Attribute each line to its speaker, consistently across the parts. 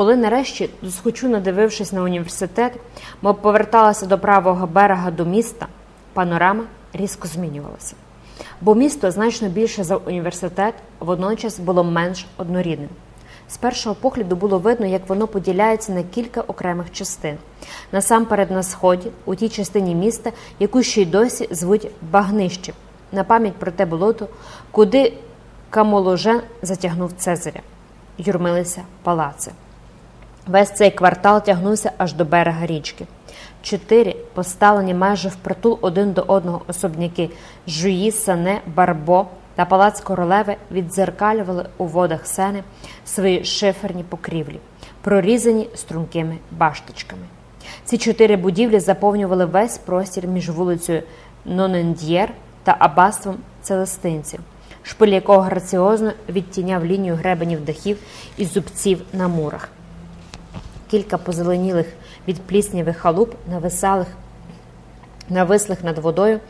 Speaker 1: Коли нарешті, досхочу надивившись на університет, мов поверталася до правого берега до міста, панорама різко змінювалася. Бо місто значно більше за університет водночас було менш однорідним. З першого погляду було видно, як воно поділяється на кілька окремих частин. Насамперед на сході, у тій частині міста, яку ще й досі звуть Багнище, на пам'ять про те болото, куди Камоложен затягнув Цезаря. Юрмилися палаци. Весь цей квартал тягнувся аж до берега річки. Чотири поставлені майже впритул один до одного особняки Жуї, Сане, Барбо та палац королеви віддзеркалювали у водах сени свої шиферні покрівлі, прорізані стрункими башточками. Ці чотири будівлі заповнювали весь простір між вулицею Ноненд'єр та аббатством Целестинців, шпиль якого граціозно відтіняв лінію гребенів дахів і зубців на мурах. Кілька позеленілих від пліснявих халуп нависалих, навислих над водою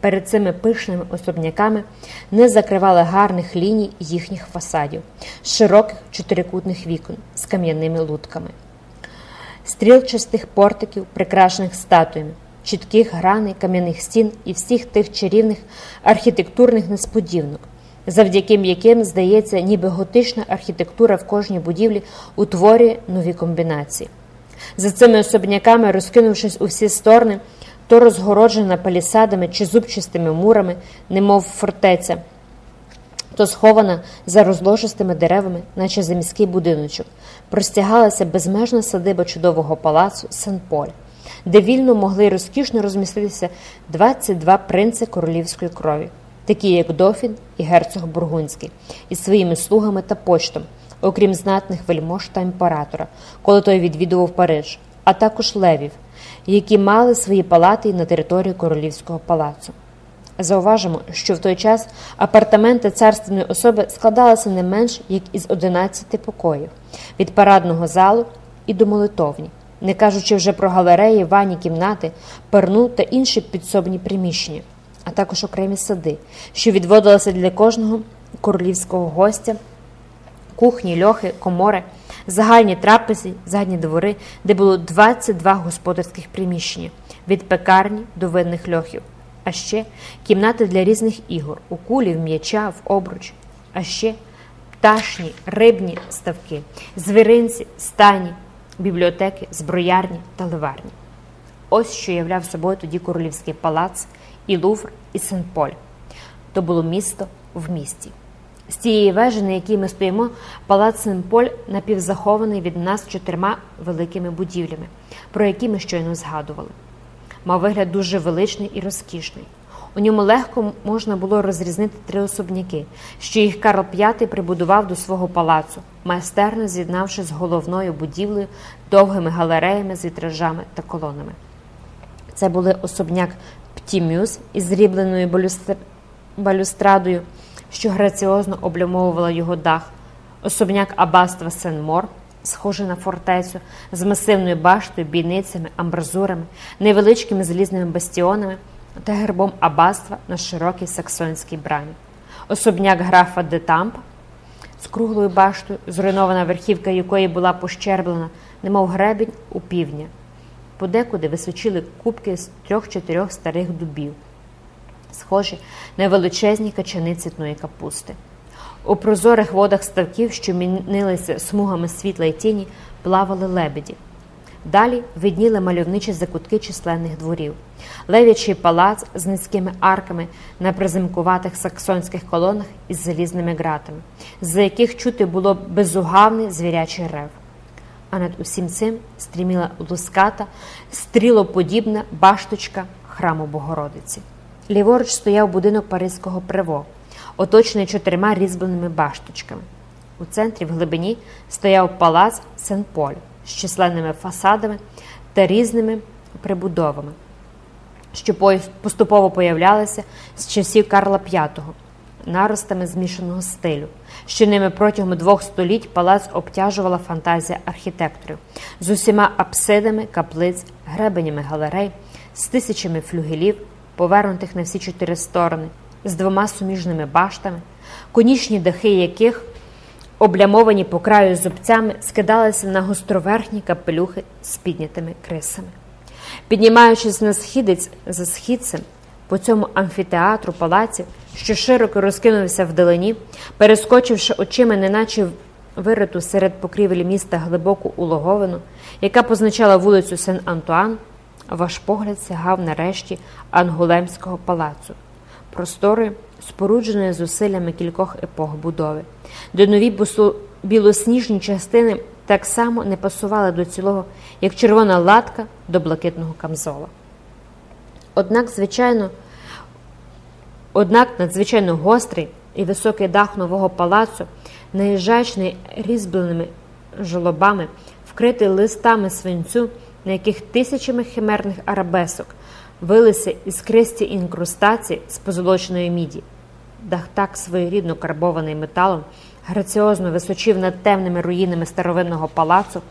Speaker 1: перед цими пишними особняками не закривали гарних ліній їхніх фасадів, широких чотирикутних вікон з кам'яними лутками, стрілчастих портиків, прикрашених статуями, чітких граней кам'яних стін і всіх тих чарівних архітектурних несподіванок, завдяки яким, здається, ніби готична архітектура в кожній будівлі утворює нові комбінації. За цими особняками, розкинувшись у всі сторони, то розгороджена палісадами чи зубчастими мурами, немов фортеця, то схована за розложистими деревами, наче заміський будиночок, простягалася безмежна садиба чудового палацу Сен-Поль, де вільно могли розкішно розміститися 22 принци королівської крові, такі як Дофін і герцог Бургунський, із своїми слугами та почтом, окрім знатних вельмож та імператора, коли той відвідував Париж, а також левів які мали свої палати на території королівського палацу. Зауважимо, що в той час апартаменти царственної особи складалися не менш як із 11 покоїв від парадного залу і до молитовні, не кажучи вже про галереї, ванні кімнати, перну та інші підсобні приміщення, а також окремі сади, що відводилися для кожного королівського гостя, кухні, льохи, комори загальні трапези, задні двори, де було 22 господарських приміщення від пекарні до винних льохів, а ще кімнати для різних ігор, у кулів, м'яча, в обруч, а ще пташні, рибні ставки, звіринці, стані, бібліотеки, зброярні та ливарні. Ось що являв собою тоді королівський палац, і Лувр, і Сен-Поль. То було місто в місті. З тієї вежі, на якій ми стоїмо, палац Сен-Поль напівзахований від нас чотирма великими будівлями, про які ми щойно згадували. Мав вигляд дуже величний і розкішний. У ньому легко можна було розрізнити три особняки, що їх Карл V прибудував до свого палацу, майстерно з'єднавши з головною будівлею довгими галереями з вітражами та колонами. Це були особняк Птімюс із зрібленою балюстрадою, що граціозно облямовувала його дах, особняк аббатства Сен-Мор, схожий на фортецю, з масивною баштою, бійницями, амбразурами, невеличкими залізними бастіонами та гербом аббатства на широкій саксонській брамі, особняк графа де Тамп з круглою баштою, зруйнована верхівка якої була пощерблена, немов гребінь у півдня. Подекуди височили кубки з трьох-чотирьох старих дубів схожі на величезні качани цвітної капусти. У прозорих водах ставків, що мінилися смугами світла й тіні, плавали лебеді. Далі видніли мальовничі закутки численних дворів, лев'ячий палац з низькими арками на приземкуватих саксонських колонах із залізними ґратами, з яких чути було безугавний звірячий рев. А над усім цим стріміла луската, стрілоподібна башточка храму Богородиці. Ліворуч стояв будинок Паризького приво, оточений чотирма різьбленими башточками. У центрі в глибині стояв палац Сен-Поль з численними фасадами та різними прибудовами, що поступово появлялися з часів Карла V, наростами змішаного стилю, що ними протягом двох століть палац обтяжувала фантазія архітекторів з усіма апсидами, каплиць, гребенями галерей, з тисячами флюгелів повернутих на всі чотири сторони, з двома суміжними баштами, конічні дахи яких облямовані по краю зубцями, скидалися на гостроверхні капелюхи з піднятими крисами. Піднімаючись на східець за східцем, по цьому амфітеатру палаців, що широко розкинувся вдалині, перескочивши очима, неначе вириту серед покрівель міста глибоку улоговину, яка позначала вулицю Сен-Антуан, ваш погляд сягав нарешті Ангулемського палацу, простори, спорудженої зусиллями кількох епох будови, де нові білосніжні частини так само не пасували до цілого, як червона латка до блакитного камзола. Однак, звичайно, однак надзвичайно гострий і високий дах нового палацу, наїжджаючий різьбленими жолобами, вкритий листами свинцю, на яких тисячами химерних арабесок вилися іскристі інкрустації з позолоченої міді. Дах так своєрідно карбований металом, граціозно височив над темними руїнами старовинного палацу,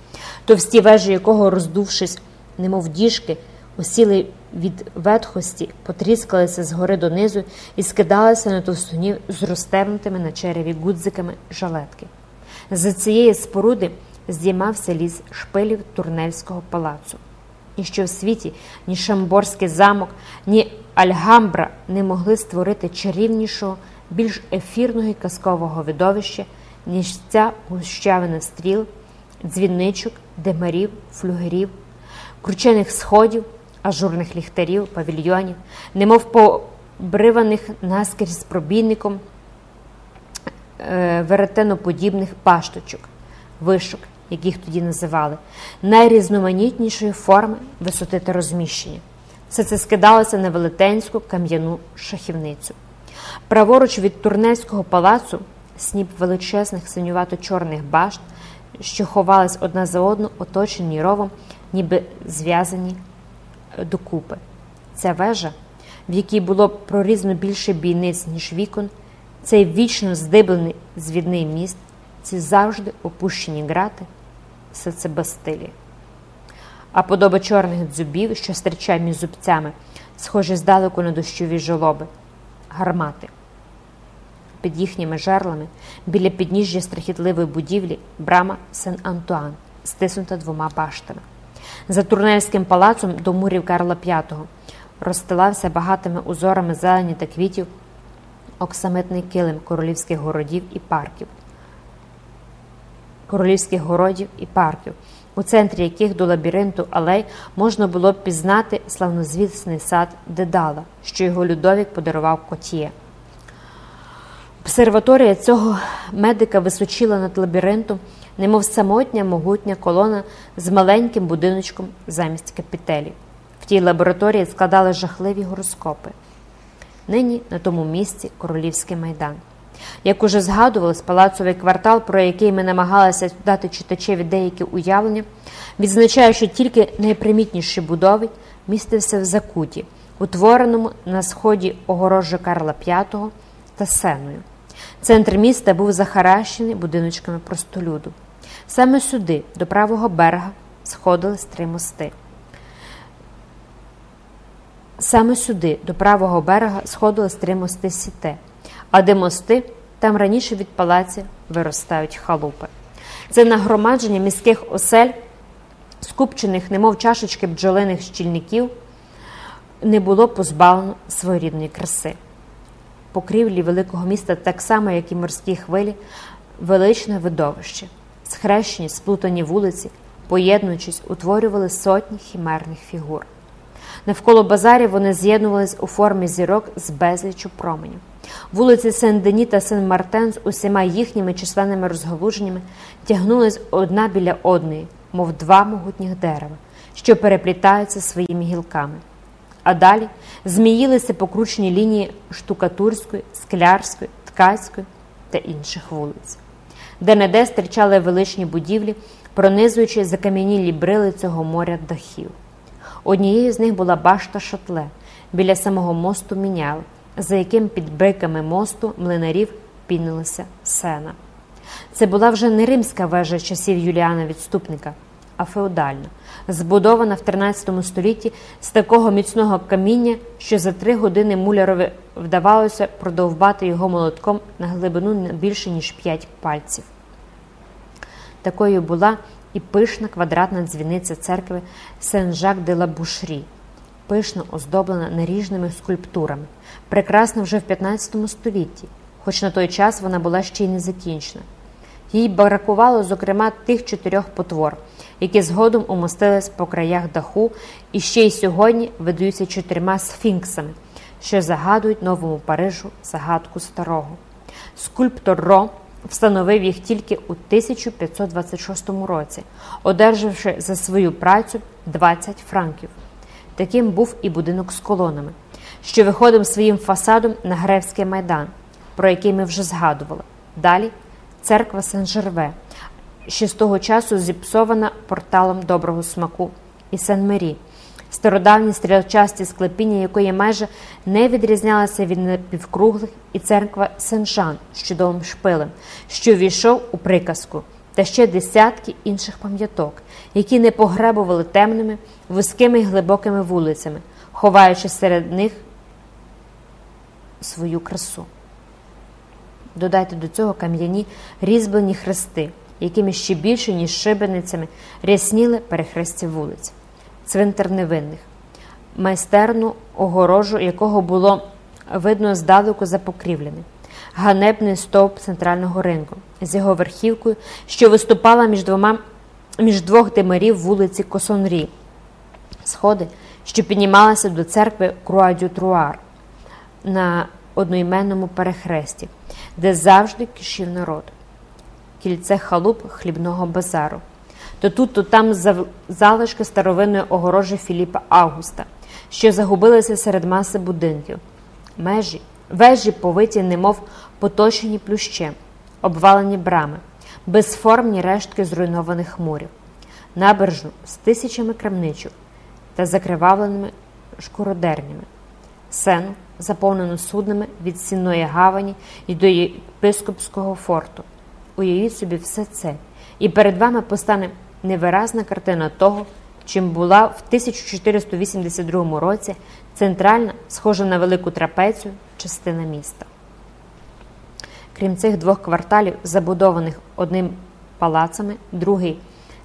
Speaker 1: товсті вежі якого, роздувшись, немов діжки, осіли від ветхості, потріскалися згори донизу і скидалися на товстунів з розтемнутими на череві гудзиками жалетки. За цієї споруди здіймався ліс шпилів Турнельського палацу. І що в світі ні Шамборський замок, ні Альгамбра не могли створити чарівнішого, більш ефірного і казкового видовища, ніж ця гущавина стріл, дзвінничок, демарів, флюгерів, кручених сходів, ажурних ліхтарів, павільйонів, немов побриваних наскрізь пробійником е, веретеноподібних пашточок, вишок, як їх тоді називали, найрізноманітнішої форми висоти та розміщення. Все це скидалося на велетенську кам'яну шахівницю. Праворуч від турнельського палацу сніп величезних синювато-чорних башт, що ховались одна за одну, оточені ровом, ніби зв'язані докупи. Ця вежа, в якій було прорізано більше бійниць, ніж вікон, цей вічно здиблений звідний міст, ці завжди опущені грати, все це Бастилія. А подоба чорних дзюбів, що стирчать між зубцями, схожі здалеку на дощові жолоби, гармати. Під їхніми жерлами, біля підніжжя страхітливої будівлі, брама Сен-Антуан, стиснута двома баштами. За турнельським палацом до мурів Карла V розстилався багатими узорами зелені та квітів оксамитний килим королівських городів і парків, королівських городів і парків, у центрі яких до лабіринту алей можна було б пізнати славнозвісний сад Дедала, що його Людовік подарував Котіє. Обсерваторія цього медика височила над лабіринтом немов самотня могутня колона з маленьким будиночком замість капітелі. В тій лабораторії складали жахливі гороскопи. Нині на тому місці королівський майдан. Як уже згадувалось, палацовий квартал, про який ми намагалися дати читачеві деякі уявлення, відзначає, що тільки найпримітніші будови містився в Закуті, утвореному на сході огорожі Карла V та Сеною. Центр міста був захаращений будиночками простолюду. Саме сюди, до правого берега, сходились три мости. Саме сюди, до правого берега, сходились три мости сіте, а де мости, там раніше від палаця виростають халупи. Це нагромадження міських осель, скупчених, немов чашечки бджолиних щільників, не було позбавлено своєрідної краси. Покрівлі великого міста, так само, як і морські хвилі, величне видовище схрещені, сплутані вулиці, поєднуючись, утворювали сотні хімерних фігур. Навколо базарів вони з'єднувались у формі зірок з безлічу променів. Вулиці Сен-Дені та Сен-Мартен з усіма їхніми численними розгалуженнями тягнулись одна біля одної, мов два могутніх дерева, що переплітаються своїми гілками. А далі зміїлися покручені лінії штукатурської, склярської, ткацької та інших вулиць де неде стрічали величні будівлі, пронизуючи закам'янілі брили цього моря дахів. Однією з них була башта шатле біля самого мосту мінял, за яким під бриками мосту млинарів пінилася сена. Це була вже не римська вежа часів Юліана Відступника, а феодальна, збудована в 13 столітті з такого міцного каміння, що за три години мулярові вдавалося продовбати його молотком на глибину не більше ніж п'ять пальців. Такою була і пишна квадратна дзвіниця церкви Сен-Жак-де-ла-Бушрі, пишно оздоблена наріжними скульптурами, прекрасна вже в 15 столітті, хоч на той час вона була ще й не закінчена. Їй бракувало, зокрема, тих чотирьох потвор, які згодом умостились по краях даху і ще й сьогодні видаються чотирма сфінксами, що загадують новому Парижу загадку старого. Скульптор Ро встановив їх тільки у 1526 році, одержавши за свою працю 20 франків. Таким був і будинок з колонами, що виходив своїм фасадом на Гревський майдан, про який ми вже згадували. Далі церква Сен-Жерве, що з того часу зіпсована порталом доброго смаку, і Сен-Мері, стародавні стрілчасті склепіння, якої майже не відрізнялися від напівкруглих, і церква Сен-Жан з чудовим шпилем, що війшов у приказку, та ще десятки інших пам'яток, які не погребували темними, вузькими й глибокими вулицями, ховаючи серед них свою красу. Додайте до цього кам'яні різьблені хрести, якими ще більше, ніж шибеницями, рясніли перехрестя вулиць, цвинтар невинних, майстерну огорожу, якого було видно здалеку за покрівлями, ганебний стовп центрального ринку. З його верхівкою, що виступала між двома між двох димарів вулиці Косонрі, сходи, що піднімалися до церкви Круадю-Труар на одноіменному перехресті, де завжди кишів народ, кільце халуп хлібного базару. То тут, то там залишки старовинної огорожі Філіпа Августа, що загубилися серед маси будинків, межі, вежі повиті, немов поточені плющем, обвалені брами, безформні рештки зруйнованих мурів, набережну з тисячами крамничок та закривавленими шкуродернями, сену, заповнену суднами від Сінної гавані і до єпископського форту. Уявіть собі все це, і перед вами постане невиразна картина того, чим була в 1482 році центральна, схожа на велику трапецію, частина міста. Крім цих двох кварталів, забудованих одним палацами, другий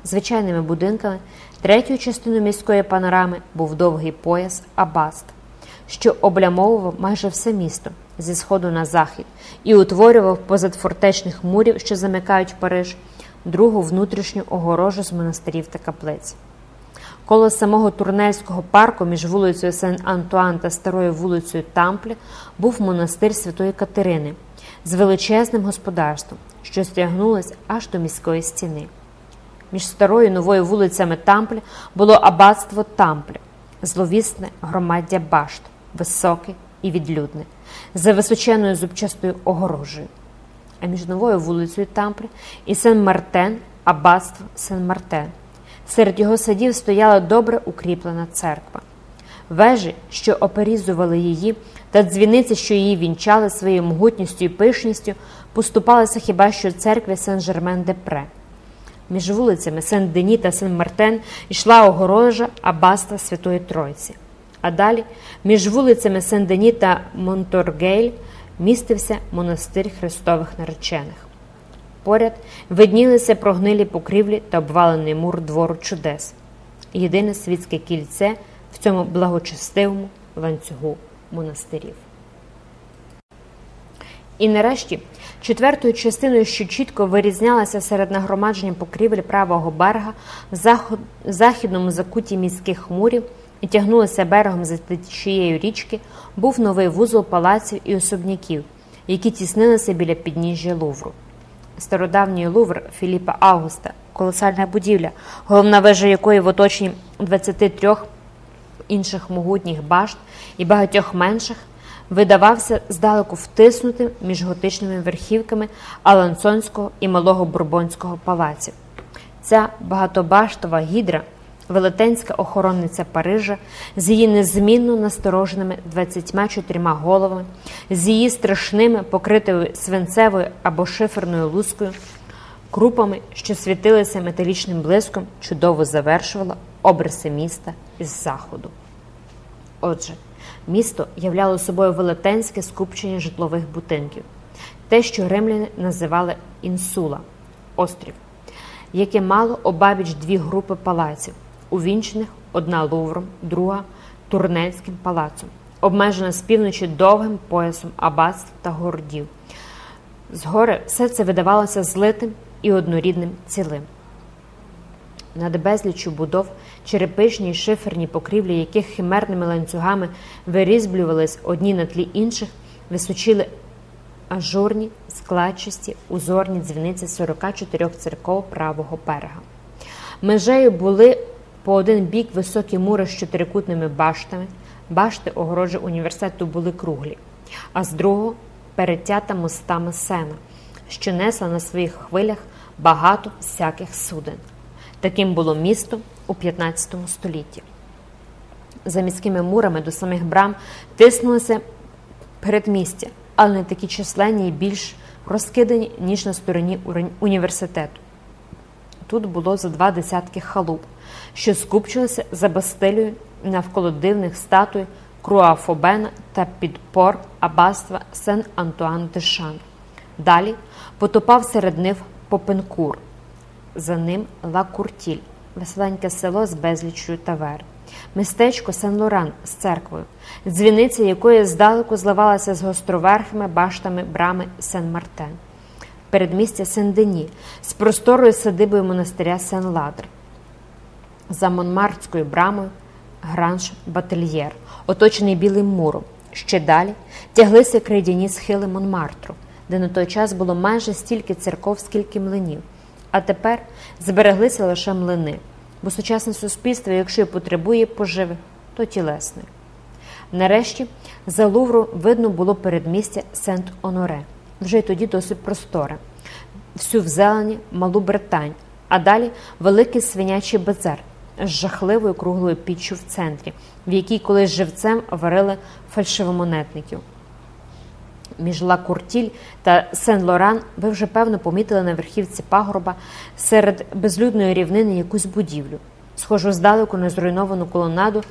Speaker 1: звичайними будинками, третьою частиною міської панорами був довгий пояс Абаст, що облямовував майже все місто зі сходу на захід і утворював позад фортечних мурів, що замикають Париж, другу внутрішню огорожу з монастирів та каплиць. Коло самого турнельського парку між вулицею Сен-Антуан та старою вулицею Тамплі був монастир Святої Катерини з величезним господарством, що стягнулось аж до міської стіни. Між старою новою вулицями Тамплі було аббатство Тамплі, зловісне громаддя башт, високе і відлюдне, за височеною зубчастою огорожею. А між новою вулицею Тамплі і Сен-Мартен аббатство Сен-Мартен. Серед його садів стояла добре укріплена церква. Вежі, що оперізували її, та дзвіниці, що її вінчали своєю могутністю і пишністю, поступалися хіба що церкві Сен-Жермен-де-Пре. Між вулицями Сен-Дені та Сен-Мартен йшла огорожа аббатства Святої Тройці. А далі, між вулицями Сен-Дені та Монторгейль, містився монастир Христових наречених. Поряд виднілися прогнилі покрівлі та обвалений мур двору чудес, єдине світське кільце в цьому благочестивому ланцюгу монастирів. І нарешті четвертою частиною, що чітко вирізнялася серед нагромадження покрівель правого берега в західному закуті міських мурів і тягнулася берегом за течією річки, був новий вузол палаців і особняків, які тіснилися біля підніжжя Лувру. Стародавній Лувр Філіпа Августа, колосальна будівля, головна вежа якої в оточенні 23 інших могутніх башт і багатьох менших, видавався здалеку втиснутим між готичними верхівками Алансонського і малого Бурбонського палаців. Ця багатобаштова гідра, велетенська охоронниця Парижа з її незмінно настороженими 24 головами, з її страшними, покритою свинцевою або шиферною лускою, крупами, що світилися металічним блиском, чудово завершувала обриси міста із заходу. Отже, місто являло собою велетенське скупчення житлових будинків, те, що римляни називали інсула острів. яке мало обабіч дві групи палаців, увінчених одна Лувром, друга Турнельським палацом, обмежена з півночі довгим поясом аббатств та городів. Згори все це видавалося злитим і однорідним цілим. Над безліччю будов, черепичні й шиферні покрівлі, яких химерними ланцюгами вирізблювались одні на тлі інших, височили ажурні, складчасті, узорні дзвіниці 44 церков правого берега. Межею були по один бік високі мури з чотирикутними баштами. Башти огорожі університету були круглі, а з другого перетята мостами сена, що несла на своїх хвилях багато всяких суден. Таким було місто у 15 столітті. За міськими мурами до самих брам тиснулося передмістя, але не такі численні і більш розкидані, ніж на стороні університету. Тут було за два десятки халуп, що скупчилися за Бастилією навколо дивних статуй Круафобена та підпор аббатства сен антуан де шан. Далі потопав серед нив Попенкур, за ним Ла Куртіль, веселеньке село з безліччю таверн, містечко Сен-Лоран з церквою, дзвіниця якої здалеку зливалася з гостроверхими баштами брами Сен-Мартен, передмістя Сен-Дені з просторою садибою монастиря Сен-Ладр, за Монмартською брамою Гранж Бательєр, оточений білим муром. Ще далі тяглися крейдяні схили Монмартру, де на той час було майже стільки церков, скільки млинів. А тепер збереглися лише млини, бо сучасне суспільство, якщо й потребує поживи, то тілесне. Нарешті за Лувру видно було передмістя Сент-Оноре, вже й тоді досить просторе, всю в зелені малу Британь, а далі великий свинячий базар з жахливою круглою піччю в центрі, в якій колись живцем варили фальшивомонетників. Між Ла Куртіль та Сен-Лоран ви вже певно помітили на верхівці пагорба серед безлюдної рівнини якусь будівлю, схожу здалеку на зруйновану колонаду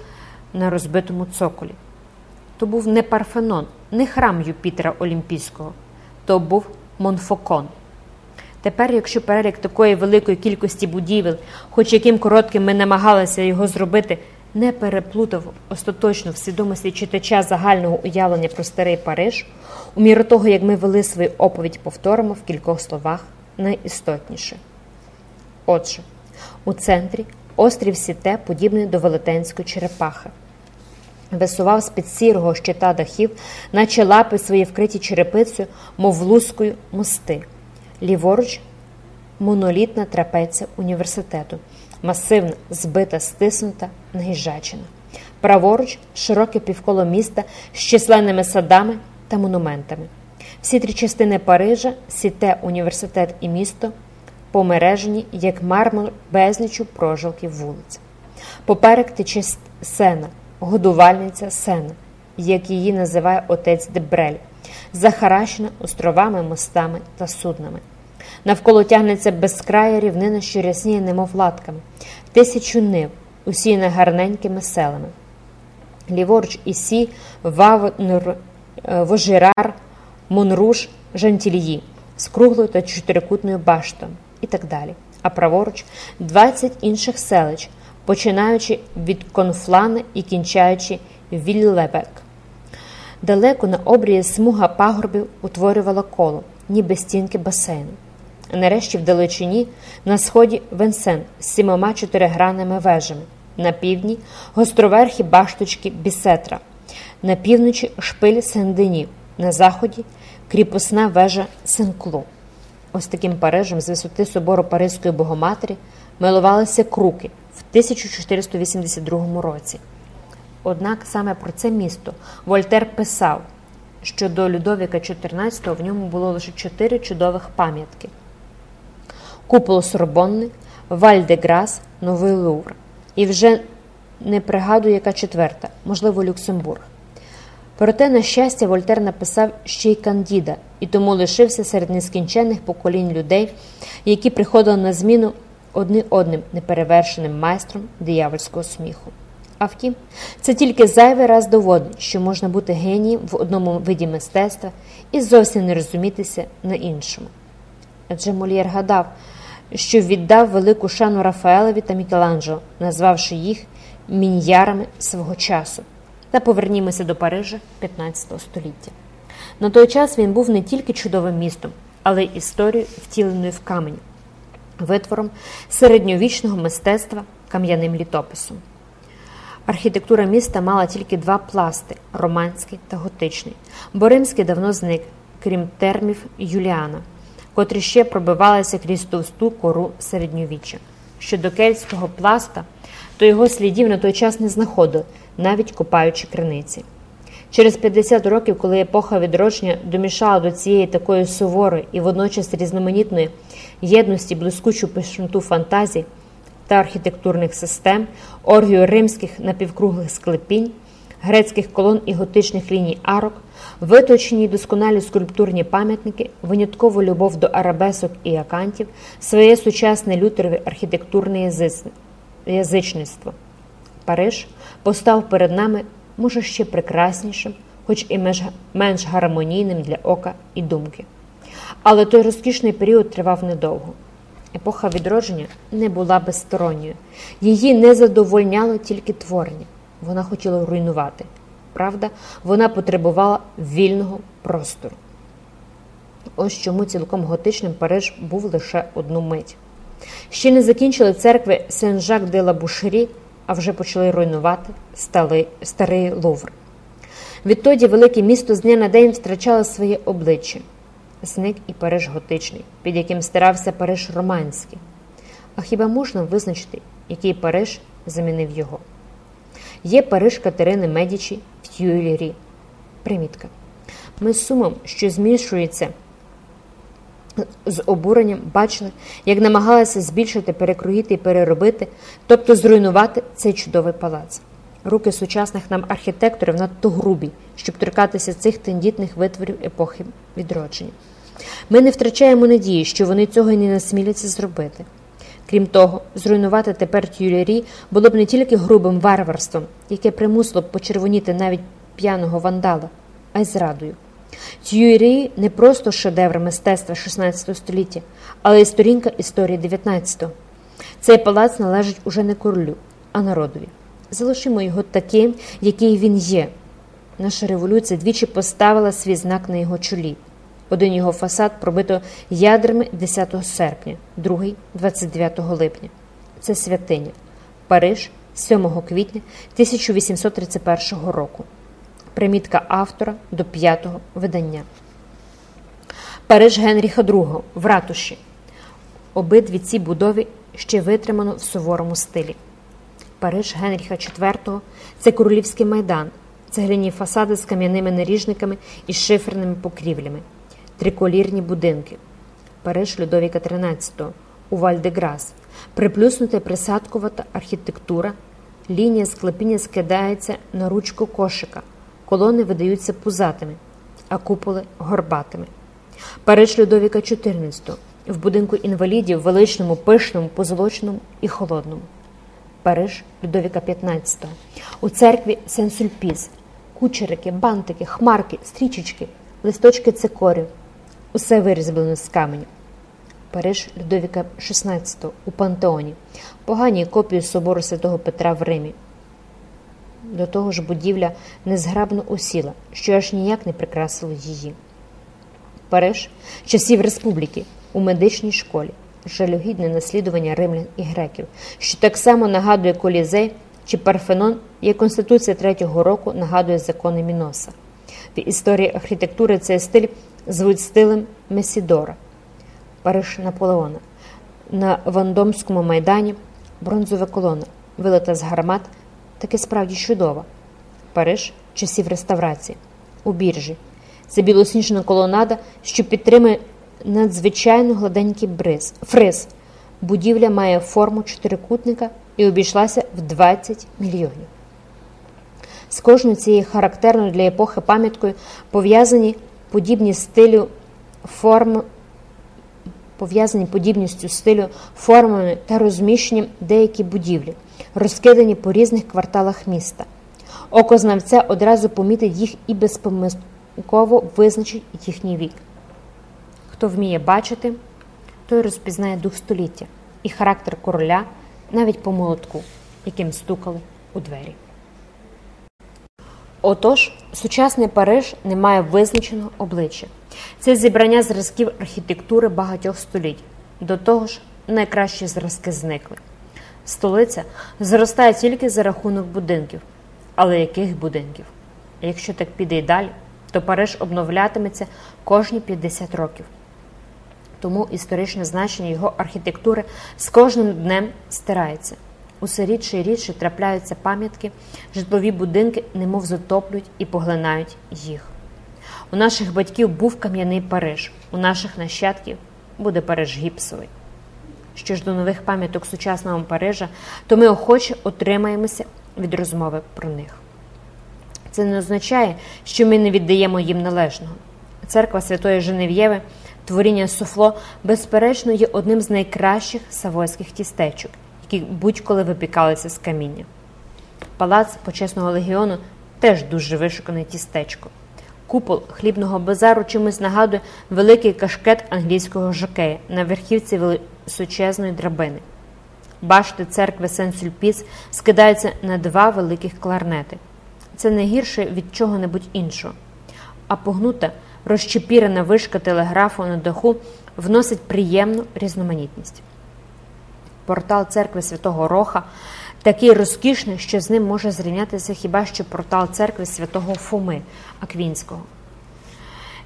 Speaker 1: на розбитому цоколі. То був не Парфенон, не храм Юпітера Олімпійського, то був Монфокон. Тепер, якщо перелік такої великої кількості будівель, хоч яким коротким ми намагалися його зробити, не переплутав остаточно в свідомості читача загального уявлення про старий Париж, у міру того, як ми вели свою оповідь, повторимо в кількох словах найістотніше. Отже, у центрі острів Сіте, подібний до велетенської черепахи. Висував з під сірого щита дахів, наче лапи свої вкриті черепицею, мов лускою мости. Ліворуч монолітна трапеція університету, масивна, збита, стиснута, наїжджачена. Праворуч широке півколо міста з численними садами та монументами. Всі три частини Парижа, сіте, університет і місто помережені, як мармур безлічу прожилків вулиць. Поперек тече сена, годувальниця сена, як її називає отець Дебрель, захаращена островами, мостами та суднами. Навколо тягнеться безкрая рівнина, що рясніє, немов латками, тисячу нив, усіяна гарненькими селами. Ліворуч Ісі, Вавнер, е, Вожирар, Монруш, Жантільї з круглою та чотирикутною баштою і так далі. А праворуч 20 інших селищ, починаючи від Конфлани і кінчаючи Віллебек. Далеко на обрії смуга пагорбів утворювала коло, ніби стінки басейну. Нарешті в далечині на сході Венсен з сімома чотиригранними вежами, на півдні гостроверхі башточки Бісетра, на півночі шпиль Сен-Дені, на заході кріпосна вежа Сен-Клу. Ось таким Парижем з висоти собору Паризької Богоматері милувалися круки в 1482 році. Однак саме про це місто Вольтер писав, що до Людовіка XIV в ньому було лише чотири чудових пам'ятки: Купол Сорбонни, Вальдеграс, Новий Лувр. І вже не пригадую, яка четверта, можливо, Люксембург. Проте, на щастя, Вольтер написав ще й Кандіда і тому лишився серед нескінченних поколінь людей, які приходили на зміну одне одним неперевершеним майстром диявольського сміху. А втім, це тільки зайвий раз доводить, що можна бути генієм в одному виді мистецтва і зовсім не розумітися на іншому. Адже Мольєр гадав, що віддав велику шану Рафаелеві та Мікеланджело, назвавши їх міньярами свого часу. Та повернімося до Парижа 15 століття. На той час він був не тільки чудовим містом, але й історією, втіленою в камені, витвором середньовічного мистецтва кам'яним літописом. Архітектура міста мала тільки два пласти романський та готичний, бо римський давно зник, крім термів Юліана, котрі ще пробивалися крізь товсту кору середньовіччя. Щодо кельтського пласта, то його слідів на той час не знаходили, навіть копаючи криниці. Через 50 років, коли епоха відродження домішала до цієї такої суворої і водночас різноманітної єдності блискучу пишноту фантазій та архітектурних систем, оргію римських напівкруглих склепінь, грецьких колон і готичних ліній арок, виточені досконалі скульптурні пам'ятники, виняткову любов до арабесок і акантів, своє сучасне лютерове архітектурне язичництво. Париж постав перед нами може ще прекраснішим, хоч і менш гармонійним для ока і думки. Але той розкішний період тривав недовго. Епоха відродження не була безсторонньою, її не задовольняло тільки творення. Вона хотіла руйнувати. Правда, вона потребувала вільного простору. Ось чому цілком готичним Париж був лише одну мить. Ще не закінчили церкви Сен-Жак де ла Бушері, а вже почали руйнувати старий Лувр. Відтоді велике місто з дня на день втрачало своє обличчя. Зник і Париж готичний, під яким стирався Париж романський. А хіба можна визначити, який Париж замінив його? Є Париж Катерини Медічі в Тюйлері. Примітка. Ми з сумом, що змішується з обуренням, бачили, як намагалася збільшити, перекроїти і переробити, тобто зруйнувати цей чудовий палац. Руки сучасних нам архітекторів надто грубі, щоб торкатися цих тендітних витворів епохи відродження. Ми не втрачаємо надії, що вони цього й не насміляться зробити. Крім того, зруйнувати тепер тюлярі було б не тільки грубим варварством, яке примусило б почервоніти навіть п'яного вандала, а й зрадою. Тюрі не просто шедевр мистецтва XVI століття, але й сторінка історії XIX. Цей палац належить уже не королю, а народові. Залишимо його таким, який він є. Наша революція двічі поставила свій знак на його чолі. Один його фасад пробито ядрами 10 серпня, другий 29 липня. Це святиня. Париж 7 квітня 1831 року. Примітка автора до п'ятого видання. Париж Генріха II в ратуші. Обидві ці будові ще витримано в суворому стилі. Париж Генріха IV це королівський майдан, цегляні фасади з кам'яними наріжниками і шиферними покрівлями. Триколірні будинки, Париж Людовіка XIII, у Вальдеграс, приплюснута присадкувата архітектура, лінія склепіння скидається на ручку кошика, колони видаються пузатими, а куполи горбатими. Париж Людовіка XIV, в будинку інвалідів, величному, пишному, позолоченому і холодному. Париж Людовіка XV, у церкві Сен-Сульпіз, кучерики, бантики, хмарки, стрічечки, листочки цикорів, Усе вирізблено з каменю. Париж Людовіка XVI у Пантеоні, погані копії собору святого Петра в Римі. До того ж, будівля незграбно осіла, що аж ніяк не прикрасило її. Париж часів республіки у медичній школі, жалюгідне наслідування римлян і греків, що так само нагадує колізей чи Парфенон, як Конституція третього року нагадує закони Міноса. В історії архітектури цей стиль звуть стилем Месідора, Париж Наполеона. На Вандомському майдані бронзова колона, вилита з гармат, таки справді чудова. Париж часів реставрації. У біржі. Це білосніжна колонада, що підтримує надзвичайно гладенький бриз, фриз. Будівля має форму чотирикутника і обійшлася в 20 мільйонів. З кожною цією характерною для епохи пам'яткою пов'язані подібні стилю форм, пов'язані подібністю стилю формами та розміщенням деякі будівлі, розкидані по різних кварталах міста. Око знавця одразу помітить їх і безпомилково визначить їхній вік. Хто вміє бачити, той розпізнає дух століття і характер короля навіть по молотку, яким стукали у двері. Отож, сучасний Париж не має визначеного обличчя. Це зібрання зразків архітектури багатьох століть. До того ж, найкращі зразки зникли. Столиця зростає тільки за рахунок будинків. Але яких будинків? Якщо так піде й далі, то Париж обновлятиметься кожні 50 років. Тому історичне значення його архітектури з кожним днем стирається. Усе рідше і рідше трапляються пам'ятки, житлові будинки, немов затоплюють і поглинають їх. У наших батьків був кам'яний Париж, у наших нащадків буде Париж гіпсовий. Що ж до нових пам'яток сучасного Парижа, то ми охоче отримаємося від розмови про них. Це не означає, що ми не віддаємо їм належного. Церква Святої Женев'єви, творіння Софло, безперечно, є одним з найкращих савойських тістечок, які будь-коли випікалися з каміння. Палац почесного легіону теж дуже вишукане тістечко. Купол хлібного базару чимось нагадує великий кашкет англійського жокея на верхівці височезної драбини. Башти церкви Сен-Сюльпіс скидаються на два великих кларнети. Це не гірше від чого-небудь іншого. А погнута, розчепірена вишка телеграфу на даху вносить приємну різноманітність. Портал церкви Святого Роха такий розкішний, що з ним може зрівнятися хіба що портал церкви святого Фоми Аквінського.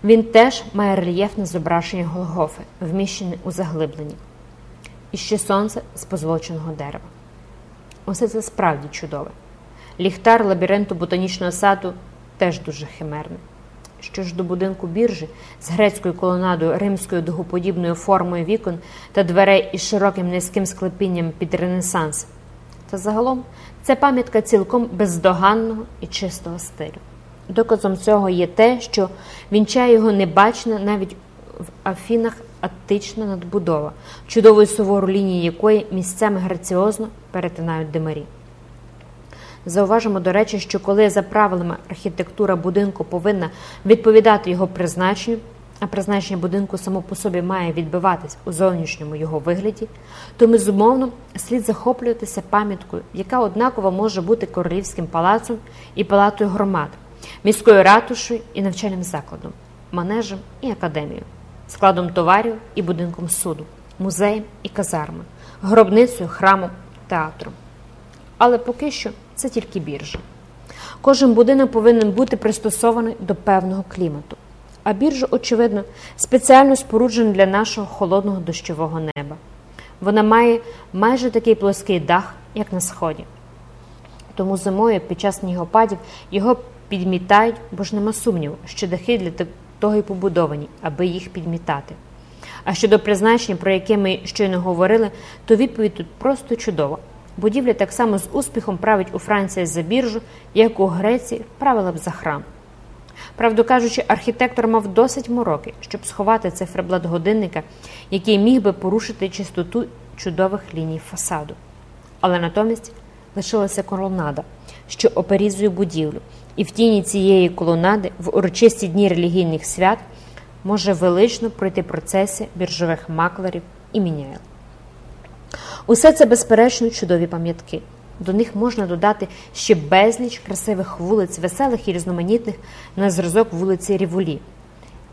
Speaker 1: Він теж має рельєфне зображення Голгофи, вміщене у заглибленні, і ще сонце з позолоченого дерева. Усе це справді чудове. Ліхтар лабіринту ботанічного саду теж дуже химерний. Що ж до будинку біржі з грецькою колонадою, римською дугоподібною формою вікон та дверей із широким низьким склепінням під Ренесанс, та загалом це пам'ятка цілком бездоганного і чистого стилю. Доказом цього є те, що вінчає його небачна навіть в Афінах аттична надбудова, чудовою сувору лінії якої місцями граціозно перетинають димарі. Зауважимо, до речі, що коли за правилами архітектура будинку повинна відповідати його призначенню, а призначення будинку само по собі має відбиватись у зовнішньому його вигляді, то безумовно слід захоплюватися пам'яткою, яка однаково може бути королівським палацом і палатою громад, міською ратушою і навчальним закладом, манежем і академією, складом товарів і будинком суду, музеєм і казарми, гробницею, храмом, театром. Але поки що це тільки біржа. Кожен будинок повинен бути пристосований до певного клімату. А біржа, очевидно, спеціально споруджена для нашого холодного дощового неба. Вона має майже такий плоский дах, як на сході. Тому зимою під час снігопадів його підмітають, бо ж нема сумніву, що дахи для того й побудовані, аби їх підмітати. А щодо призначення, про яке ми щойно говорили, то відповідь тут просто чудова. Будівля так само з успіхом править у Франції за біржу, як у Греції правила б за храм. Правду кажучи, архітектор мав досить мороки, щоб сховати циферблат годинника, який міг би порушити чистоту чудових ліній фасаду. Але натомість лишилася колонада, що оперізує будівлю, і в тіні цієї колонади в урочисті дні релігійних свят може велично пройти процеси біржових маклерів і міняїл. Усе це, безперечно, чудові пам'ятки. До них можна додати ще безліч красивих вулиць, веселих і різноманітних на зразок вулиці Рівулі.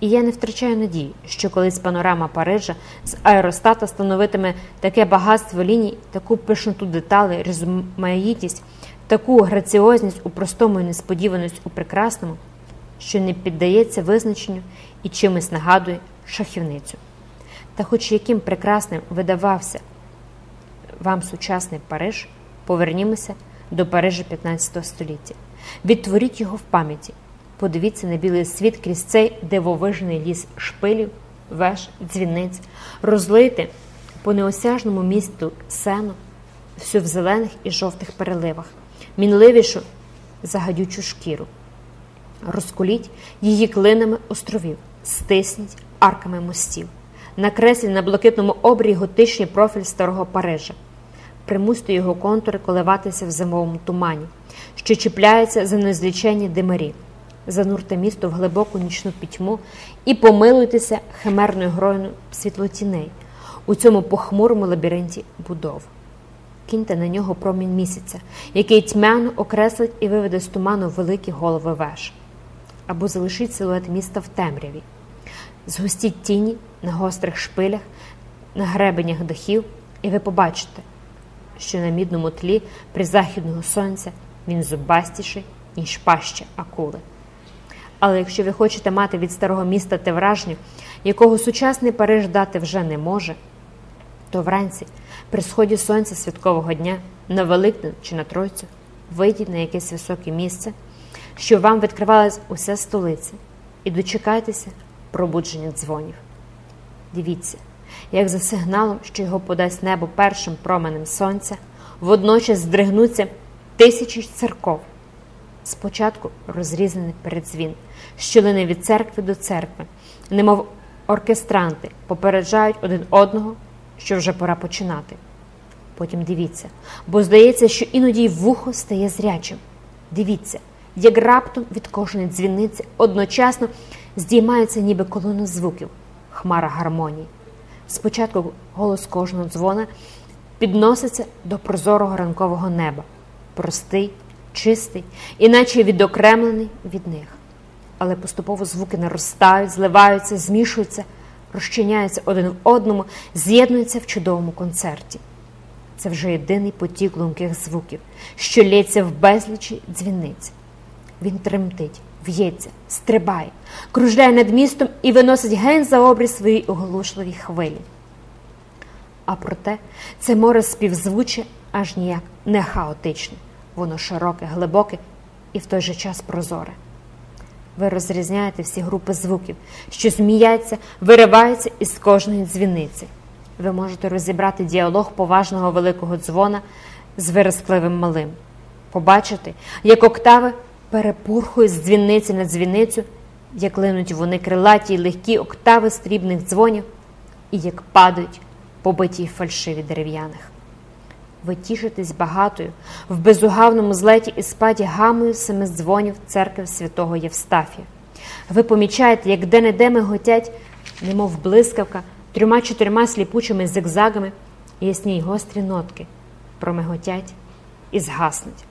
Speaker 1: І я не втрачаю надії, що колись панорама Парижа з аеростата становитиме таке багатство ліній, таку пишноту деталей, різноманітність, таку граціозність у простому і несподіваність у прекрасному, що не піддається визначенню і чимось нагадує шахівницю. Та, хоч яким прекрасним видавався вам сучасний Париж, повернімося до Парижа 15 століття. Відтворіть його в пам'яті. Подивіться на білий світ крізь цей дивовижний ліс шпилів, веж, дзвіниць, розлити по неосяжному місту сену, всю в зелених і жовтих переливах, мінливішу загадючу шкіру. Розколіть її клинами островів, стисніть арками мостів, накреслі на блакитному обрії готичний профіль старого Парижа примусьте його контури коливатися в зимовому тумані, що чіпляється за незліченні димарі. Занурте місто в глибоку нічну пітьму і помилуйтеся химерною грою світлотіней. у цьому похмурому лабіринті будов. Киньте на нього промінь місяця, який тьмяно окреслить і виведе з туману великі голови веж, або залишіть силует міста в темряві, згустіть тіні на гострих шпилях, на гребенях дахів, і ви побачите, що на мідному тлі при західного сонця він зубастіший, ніж паща акули. Але якщо ви хочете мати від старого міста те враження, якого сучасний Париж дати вже не може, то вранці, при сході сонця святкового дня, на Великдень чи на Тройцю, вийдіть на якесь високе місце, щоб вам відкривалась уся столиця, і дочекайтеся пробудження дзвонів. Дивіться, як за сигналом, що його подасть небо першим променем сонця, водночас здригнуться тисячі церков. Спочатку розрізаний передзвін, що лине від церкви до церкви, немов оркестранти попереджають один одного, що вже пора починати. Потім дивіться, бо здається, що іноді вухо стає зрячим. Дивіться, як раптом від кожної дзвіниці одночасно здіймається ніби колона звуків, хмара гармонії. Спочатку голос кожного дзвона підноситься до прозорого ранкового неба, простий, чистий, іначе відокремлений від них. Але поступово звуки наростають, зливаються, змішуються, розчиняються один в одному, з'єднуються в чудовому концерті. Це вже єдиний потік лунких звуків, що лється в безлічі дзвіниць. Він тремтить, в'ється, стрибає, кружляє над містом і виносить ген за обріз своїй оголошливій хвилі. А проте це море співзвуче аж ніяк не хаотичне, воно широке, глибоке і в той же час прозоре. Ви розрізняєте всі групи звуків, що зміяться, вириваються із кожної дзвіниці. Ви можете розібрати діалог поважного великого дзвона з виразкливим малим, побачити, як октави перепурхують з дзвіниці на дзвіницю, як линуть вони крилаті й легкі октави стрібних дзвонів, і як падають побиті фальшиві дерев'яних. Ви тішитесь багатою в безугавному злеті і спаді гамою семи дзвонів церкви святого Євстафія. Ви помічаєте, як де-не-де миготять, немов блискавка, трьома-чотирма сліпучими зигзагами ясні й гострі нотки промиготять і згаснуть.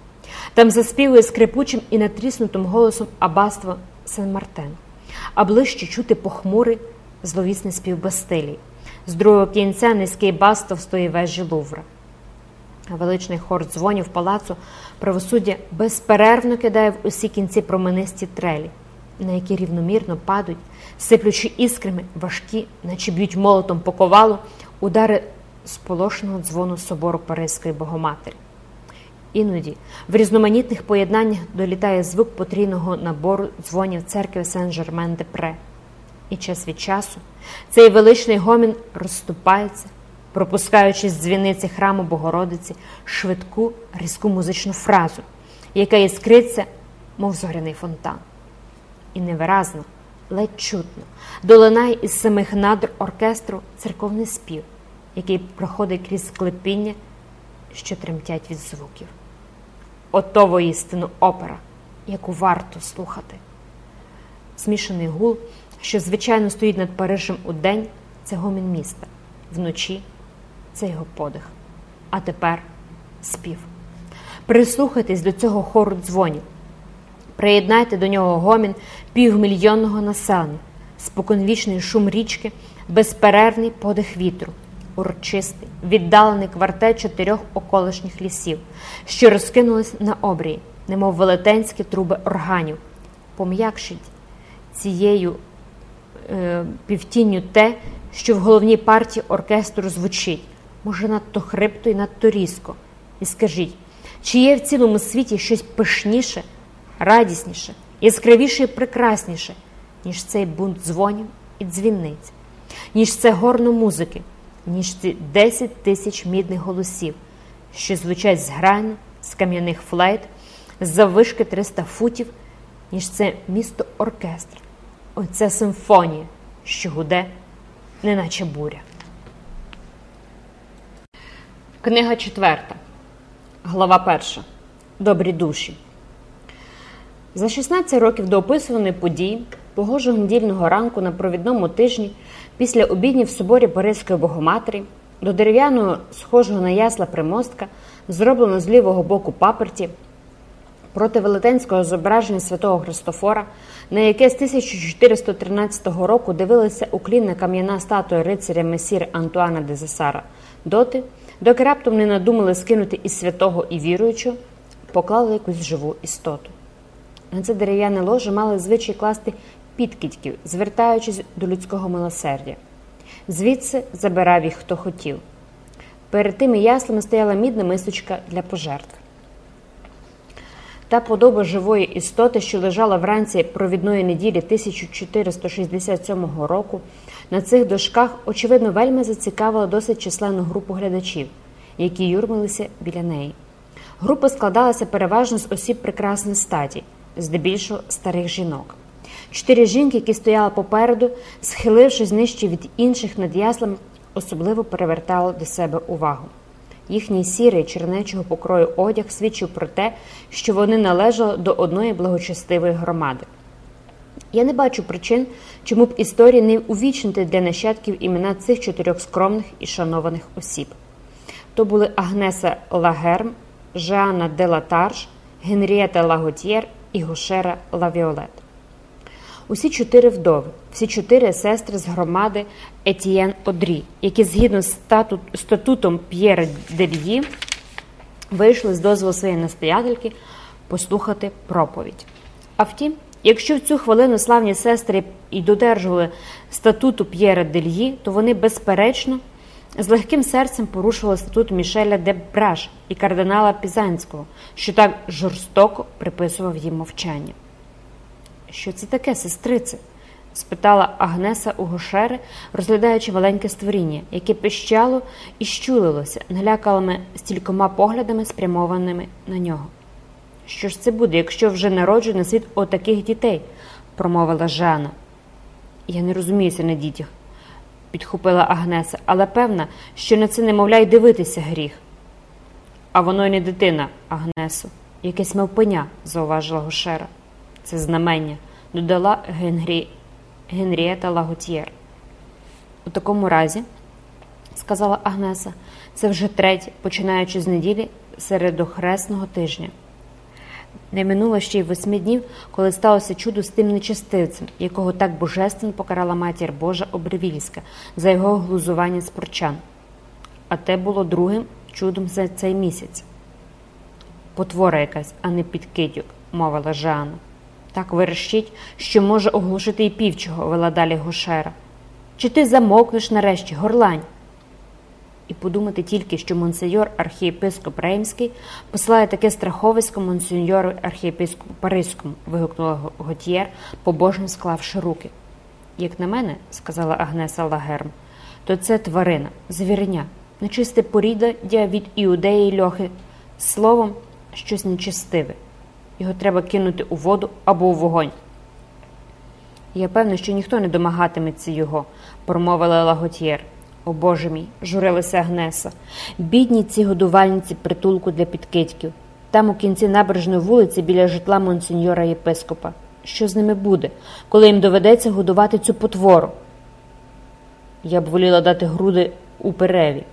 Speaker 1: Там заспівує скрипучим і натріснутим голосом аббатство Сен-Мартен, а ближче чути похмурий зловісний спів Бастилії, з другого кінця низький бас товстої вежі Лувра. Величний хор дзвонів палацу правосуддя безперервно кидає в усі кінці променисті трелі, на які рівномірно падають, сиплючи іскрами важкі, наче б'ють молотом по ковалу, удари сполошеного дзвону собору Паризької Богоматері. Іноді в різноманітних поєднаннях долітає звук потрійного набору дзвонів церкви Сен-Жермен-де-Пре. І час від часу цей величний гомін розступається, пропускаючи з дзвіниці храму Богородиці швидку різку музичну фразу, яка іскриться, мов зоряний фонтан. І невиразно, ледь чутно, долинає із самих надр оркестру церковний спів, який проходить крізь склепіння, що тремтять від звуків. Ото воістину опера, яку варто слухати. Змішаний гул, що звичайно стоїть над Парижем у день, це гомін міста, вночі це його подих. А тепер спів. Прислухайтесь до цього хору дзвонів. Приєднайте до нього гомін півмільйонного населення, споконвічний шум річки, безперервний подих вітру, урочистий, віддалений квартет чотирьох околишніх лісів, що розкинулись на обрії, немов велетенські труби органів, пом'якшить цією є півтінню те, що в головній партії оркестру звучить, може надто хрипто і надто різко. І скажіть, чи є в цілому світі щось пишніше, радісніше, яскравіше і прекрасніше, ніж цей бунт дзвонів і дзвінниць, ніж це горно музики, ніж ці 10 тисяч мідних голосів, що звучать з грань, з кам'яних флейт, з заввишки 300 футів, ніж це місто оркестр, оця симфонія, що гуде, неначе буря. Книга четверта, глава перша. Добрі душі. За 16 років до описуваної події Погожого недільного ранку на провідному тижні, після обідні в соборі Паризької Богоматері, до дерев'яного, схожого на ясла примостка, зроблено з лівого боку паперті, проти велетенського зображення святого Христофора, на яке з 1413 року дивилася уклінна кам'яна статуя рицаря Месір Антуана де Зесара, доти, доки раптом не надумали скинути із святого і віруючого, поклали якусь живу істоту. На це дерев'яне ложе мали звичай класти підкидьків, звертаючись до людського милосердя. Звідси забирав їх хто хотів. Перед тими яслами стояла мідна мисочка для пожертв. Та подоба живої істоти, що лежала вранці провідної неділі 1467 року, на цих дошках, очевидно, вельми зацікавила досить численну групу глядачів, які юрмилися біля неї. Група складалася переважно з осіб прекрасної статі, здебільшого старих жінок. Чотири жінки, які стояли попереду, схилившись нижче від інших над яслами, особливо перевертали до себе увагу. Їхній сірий чернечого покрою одяг свідчив про те, що вони належали до одної благочестивої громади. Я не бачу причин, чому б історії не увічнити для нащадків імена цих чотирьох скромних і шанованих осіб. То були Агнеса Лагерм, Жанна де Латарш, Генрієта Лаготєр і Гошера Лавіолет. Усі чотири вдови, всі чотири сестри з громади Етієн Одрі, які згідно з статут, статутом П'єра Дельї вийшли з дозволу своєї настоятельки послухати проповідь. А втім, якщо в цю хвилину славні сестри і додержували статуту П'єра Дельї, то вони безперечно з легким серцем порушували статут Мішеля де Браш і кардинала Пізанського, що так жорстоко приписував їм мовчання. Що це таке, сестрице? спитала Агнеса у Гошери, розглядаючи маленьке створіння, яке пищало і щулилося налякалими стількома поглядами, спрямованими на нього. Що ж це буде, якщо вже народжує на світ отаких дітей? промовила Жана. Я не розуміюся на дітях, підхопила Агнеса, але певна, що на це немовля й дивитися гріх. А воно й не дитина, Агнесу, якесь мавпеня, зауважила Гошера. Це знамення, додала Генрі... Генрієта Лаготьєр. У такому разі, сказала Агнеса, це вже третє, починаючи з неділі середохресного тижня. Не минуло ще й восьми днів, коли сталося чудо з тим нечестивцем, якого так божественно покарала матір Божа Обривільська за його глузування з порчан. А те було другим чудом за цей місяць. Потвора якась, а не підкидьок, мовила Жанна. Так верещить, що може оглушити і півчого, вела далі Гошера. Чи ти замовкнеш нарешті, горлань? І подумати тільки, що монсеньор архієпископ Реймський посилає таке страховисько монсеньору архієпископу Паризькому, вигукнула Готьєр, побожно склавши руки. Як на мене, сказала Агнеса Лагерм, то це тварина, звірня, нечисте поріддя від іудеї льохи, словом, щось нечистиве. Його треба кинути у воду або у вогонь. Я певна, що ніхто не домагатиметься його, промовила Лаготьєр. О Боже мій, журилася Агнеса. Бідні ці годувальниці притулку для підкидьків. Там у кінці набережної вулиці біля житла монсеньора єпископа. Що з ними буде, коли їм доведеться годувати цю потвору? Я б воліла дати груди у переві.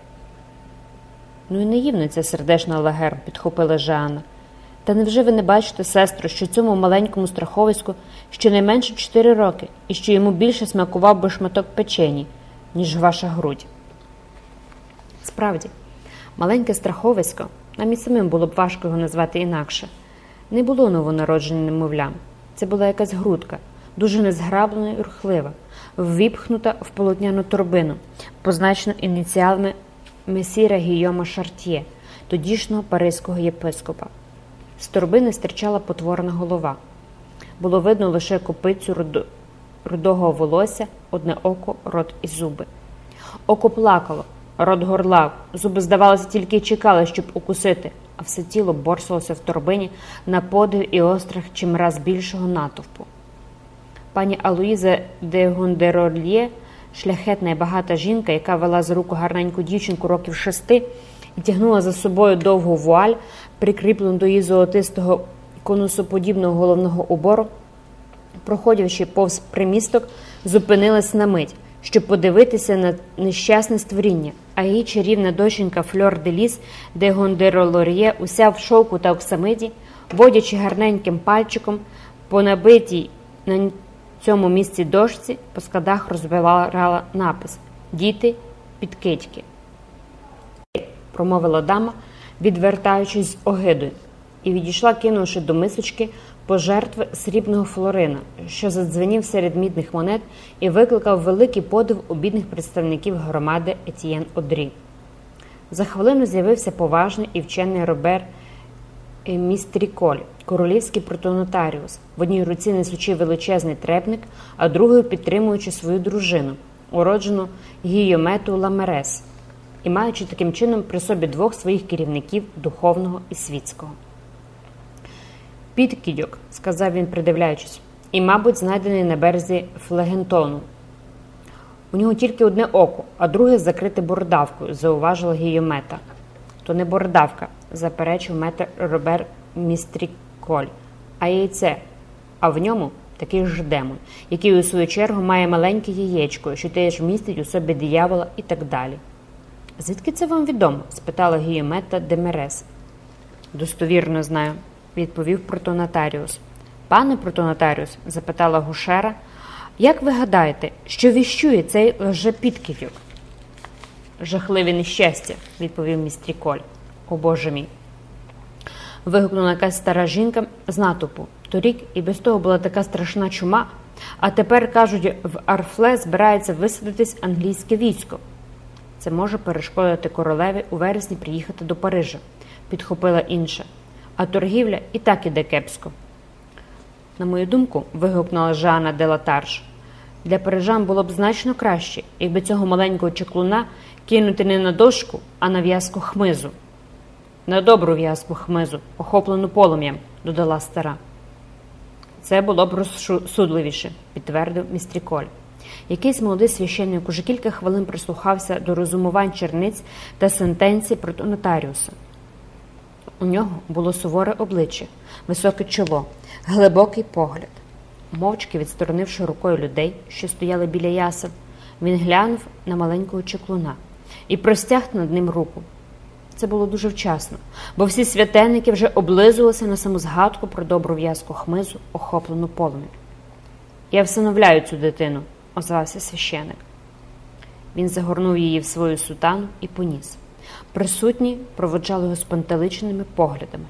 Speaker 1: Ну і наївна ця сердешна лагер, підхопила Жанна. Та невже ви не бачите, сестру, що цьому маленькому страховиську щонайменше чотири роки, і що йому більше смакував би шматок печені, ніж ваша грудь? Справді, маленьке страховисько, нам і самим було б важко його назвати інакше, не було новонародженим немовлям. Це була якась грудка, дуже незграблена і рухлива, ввіпхнута в полотняну торбину, позначену ініціалами месіра Гійома Шартьє, тодішнього паризького єпископа. З торбини стирчала потворна голова. Було видно лише копицю рудого волосся, одне око, рот і зуби. Око плакало, рот горлав, зуби, здавалося, тільки чекали, щоб укусити, а все тіло борсалося в торбині на подив і острах чимраз більшого натовпу. Пані Алуїза де Гондерольє, шляхетна і багата жінка, яка вела за руку гарненьку дівчинку років шести і тягнула за собою довгу вуаль, прикріплену до її золотистого конусоподібного головного убору, проходячи повз примісток, зупинилась на мить, щоб подивитися на нещасне створіння, а її чарівна доченька Фльор де Ліс, де Гондеролор'є, уся в шовку та оксамиді, водячи гарненьким пальчиком по набитій на цьому місці дошці, по складах розбивала напис Діти підкидьки. промовила дама, відвертаючись з огидою, і відійшла, кинувши до мисочки пожертви срібного флорина, що задзвенів серед мідних монет і викликав великий подив у бідних представників громади Етієн Одрі. За хвилину з'явився поважний і вчений Робер Містріколь, королівський протонотаріус, в одній руці несучи величезний требник, а другою підтримуючи свою дружину, уроджену Гійомету Ламерес, і маючи таким чином при собі двох своїх керівників духовного і світського. Підкідьок, сказав він, придивляючись, і, мабуть, знайдений на березі флегентону. У нього тільки одне око, а друге закрите бородавкою, зауважила Гійомета. То не бородавка, заперечив метр Робер Містріколь, а яйце, а в ньому такий ж демон, який у свою чергу має маленьке яєчко, що теж містить у собі диявола і так далі. Звідки це вам відомо? спитала Гіомета Демерес. Достовірно знаю, відповів протонотаріус. Пане протонотаріус, запитала Гушера, як ви гадаєте, що віщує цей лжепідкидьок? Жахливе нещастя, відповів містріколь. О Боже мій. Вигукнула якась стара жінка з натовпу. Торік і без того була така страшна чума, а тепер, кажуть, в Арфле збирається висадитись англійське військо. Це може перешкодити королеві у вересні приїхати до Парижа, підхопила інша. А торгівля і так іде кепсько. На мою думку, вигукнула Жанна Делатарш, для парижан було б значно краще, якби цього маленького чеклуна кинути не на дошку, а на в'язку хмизу. На добру в'язку хмизу, охоплену полум'ям, додала стара. Це було б розсудливіше, підтвердив містріколь. Якийсь молодий священник уже кілька хвилин прислухався до розумувань черниць та сентенцій проти нотаріуса. У нього було суворе обличчя, високе чоло, глибокий погляд. Мовчки відсторонивши рукою людей, що стояли біля ясен, він глянув на маленького чеклуна і простяг над ним руку. Це було дуже вчасно, бо всі святенники вже облизувалися на саму згадку про добру в'язку хмизу, охоплену полум'ям. Я всиновляю цю дитину, озвався священик. Він загорнув її в свою сутану і поніс. Присутні проводжали його спантеличеними поглядами.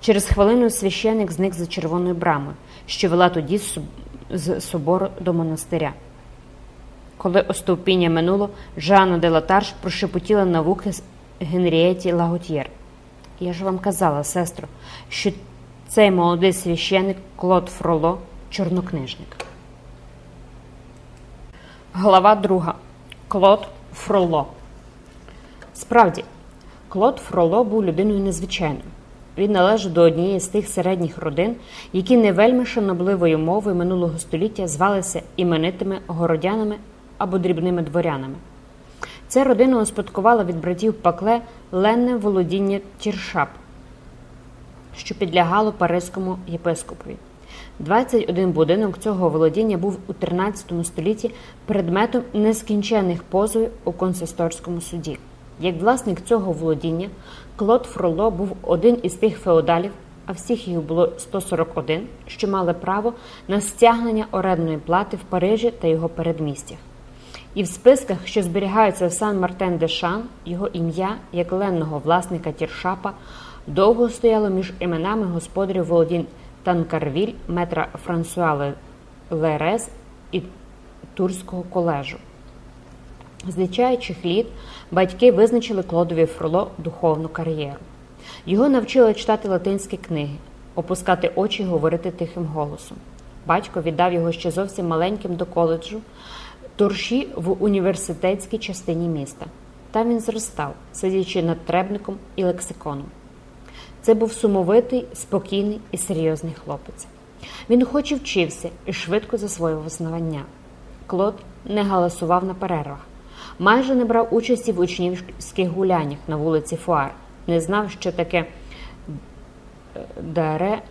Speaker 1: Через хвилину священик зник за червоною брамою, що вела тоді з собору до монастиря. Коли остовпіння минуло, Жанна де Латарш прошепотіла на вухи Генрієті Лагутєр. Я ж вам казала, сестро, що цей молодий священик Клод Фроло чорнокнижник. Глава друга. Клод Фроло. Справді, Клод Фроло був людиною незвичайною. Він належав до однієї з тих середніх родин, які не вельми шанобливою мовою минулого століття звалися іменитими городянами або дрібними дворянами. Ця родина успадкувала від братів Пакле ленне володіння Тіршап, що підлягало Паризькому єпископові. 21 будинок цього володіння був у 13 столітті предметом нескінченних позовів у консисторському суді. Як власник цього володіння, Клод Фроло був один із тих феодалів, а всіх їх було 141, що мали право на стягнення орендної плати в Парижі та його передмістях. І в списках, що зберігаються в сан Мартен де Шан, його ім'я, як ленного власника Тіршапа, довго стояло між іменами господарів володінь Танкарвіль, метра Франсуа Лерес і Турського колежу. З дитячих літ батьки визначили Клодові Фроло духовну кар'єру. Його навчили читати латинські книги, опускати очі і говорити тихим голосом. Батько віддав його ще зовсім маленьким до коледжу, турші в університетській частині міста. Там він зростав, сидячи над требником і лексиконом. Це був сумовитий, спокійний і серйозний хлопець. Він хоч і вчився і швидко засвоював знавання. Клод не галасував на перервах, майже не брав участі в учнівських гуляннях на вулиці Фуар, не знав, що таке даре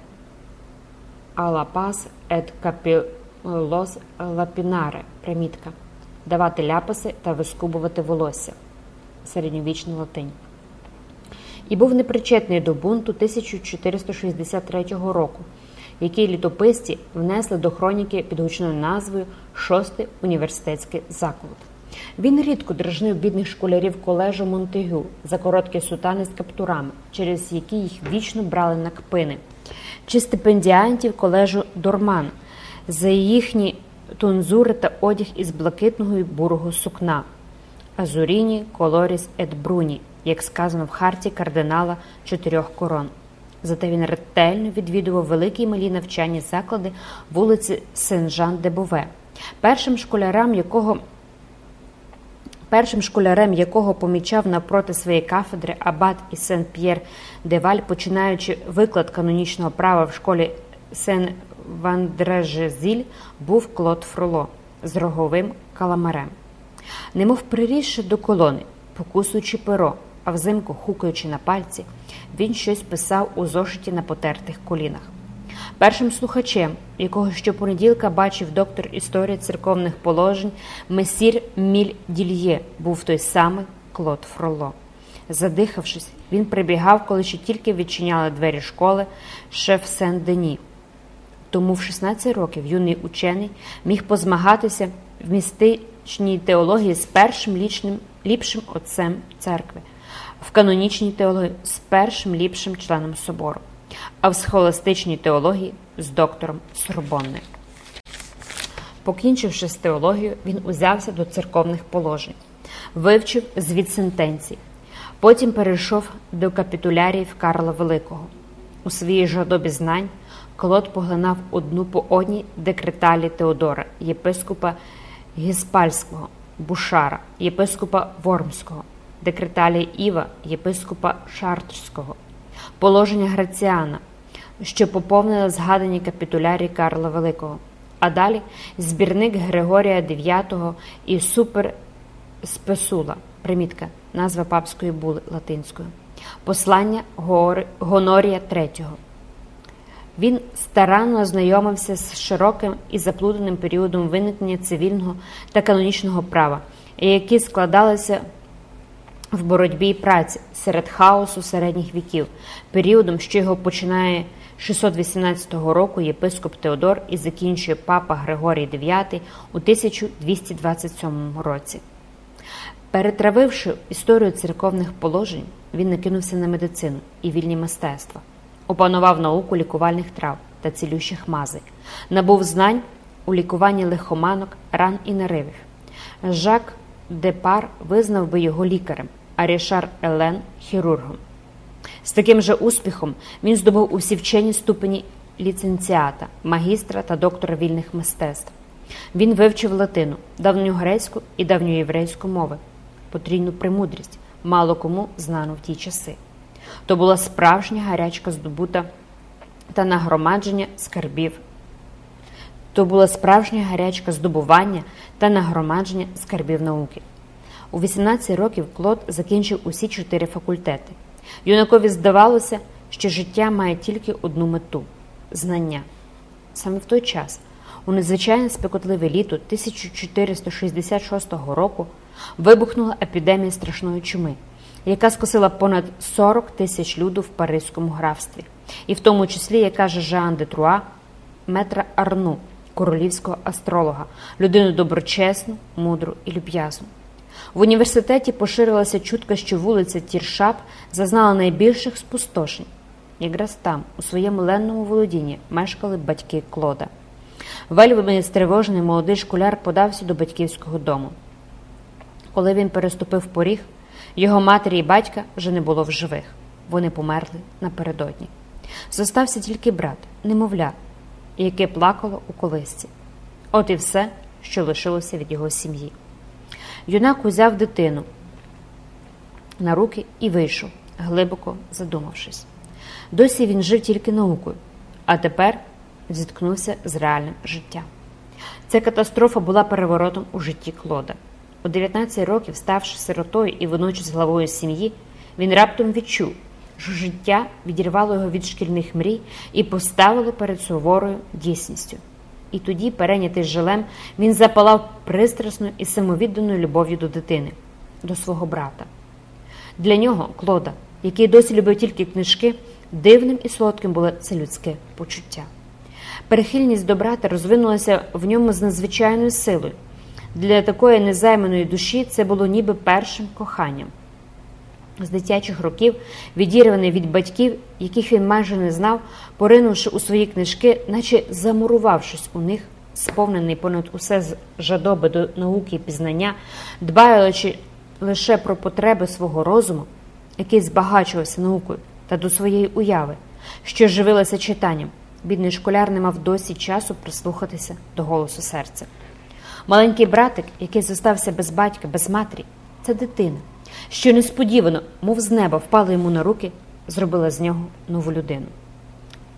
Speaker 1: а ла ет капілос лапінаре примітка давати ляпаси та вискубувати волосся середньовічна латинь. І був непричетний до бунту 1463 року, який літописці внесли до хроніки під гучною назвою Шостий університетський заклад. Він рідко дражнив бідних школярів колежу Монтегю за короткі сутани з каптурами, через які їх вічно брали на кпини, чи стипендіантів колежу Дорман за їхні тунзури та одяг із блакитного і бурого сукна. Азуріні колоріс ет бруні, як сказано в харті кардинала чотирьох корон. Зате він ретельно відвідував великі і малі навчальні заклади вулиці Сен-Жан-де-Бове. Першим школярам, якого Першим школярем, якого помічав напроти своєї кафедри абат і сен П'єр Деваль, починаючи виклад канонічного права в школі Сен Вандрежезіль, був Клод Фроло з роговим каламарем. Немов прирісши до колони, покусуючи перо, а взимку хукаючи на пальці, він щось писав у зошиті на потертих колінах. Першим слухачем, якого щопонеділка бачив доктор історії церковних положень, месір Міль Дільє, був той самий Клод Фроло. Задихавшись, він прибігав, коли ще тільки відчиняли двері школи шеф Сен-Дені. Тому в 16 років юний учений міг позмагатися в містичній теології з першим лічним, ліпшим отцем церкви, в канонічній теології з першим ліпшим членом собору, а в схоластичній теології з доктором Сорбонни. Покінчивши з теологією, він узявся до церковних положень, вивчив звід сентенцій, потім перейшов до капітуляріїв Карла Великого. У своїй жадобі знань Клод поглинав одну по одній декреталі Теодора, єпископа Гіспальського, Бушара, єпископа Вормського, декреталі Іва, єпископа Шартрського, положення Граціана, що поповнили згадані капітулярії Карла Великого, а далі збірник Григорія IX і Супер Спесула, примітка, назва папської були латинською, послання Гонорія III. Він старанно ознайомився з широким і заплутаним періодом виникнення цивільного та канонічного права, які складалися в боротьбі праці серед хаосу середніх віків, періодом, що його починає 618 року єпископ Теодор і закінчує папа Григорій IX у 1227 році. Перетравивши історію церковних положень, він накинувся на медицину і вільні мистецтва. Опанував науку лікувальних трав та цілющих мазей, набув знань у лікуванні лихоманок, ран і наривів. Жак Депар визнав би його лікарем, а Рішар Елен хірургом. З таким же успіхом він здобув усі вчені ступені ліцензіата, магістра та доктора вільних мистецтв. Він вивчив латину, давньогрецьку і давньоєврейську мови, потрійну премудрість, мало кому знану в ті часи. То була справжня гарячка здобута та нагромадження скарбів. То була справжня гарячка здобування та нагромадження скарбів науки. У 18 років Клод закінчив усі чотири факультети. Юнакові здавалося, що життя має тільки одну мету знання. Саме в той час, у незвичайне спекотливе літо 1466 року, вибухнула епідемія страшної чуми яка скосила понад 40 тисяч люду в Паризькому графстві, і в тому числі, як каже Жан де Труа, метра Арну, королівського астролога, людину доброчесну, мудру і люб'язну. В університеті поширилася чутка, що вулиця Тіршап зазнала найбільших спустошень. Якраз там, у своєму ленному володінні, мешкали батьки Клода. Вельми стривожений молодий школяр подався до батьківського дому. Коли він переступив поріг, його матері і батька вже не було в живих. Вони померли напередодні. Зостався тільки брат, немовля, яке плакало у колисці. От і все, що лишилося від його сім'ї. Юнак узяв дитину на руки і вийшов, глибоко задумавшись. Досі він жив тільки наукою, а тепер зіткнувся з реальним життям. Ця катастрофа була переворотом у житті Клода. У 19 років, ставши сиротою і водночас главою сім'ї, він раптом відчув, що життя відірвало його від шкільних мрій і поставило перед суворою дійсністю. І тоді, перейнятий жалем, він запалав пристрасною і самовідданою любов'ю до дитини, до свого брата. Для нього, Клода, який досі любив тільки книжки, дивним і солодким було це людське почуття. Перехильність до брата розвинулася в ньому з надзвичайною силою. Для такої незайманої душі це було ніби першим коханням. З дитячих років, відірваний від батьків, яких він майже не знав, поринувши у свої книжки, наче замурувавшись у них, сповнений понад усе з жадоби до науки і пізнання, дбаючи лише про потреби свого розуму, який збагачувався наукою та до своєї уяви, що живилася читанням, бідний школяр не мав досі часу прислухатися до голосу серця. Маленький братик, який зостався без батька, без матері, це дитина, що несподівано, мов з неба, впала йому на руки, зробила з нього нову людину.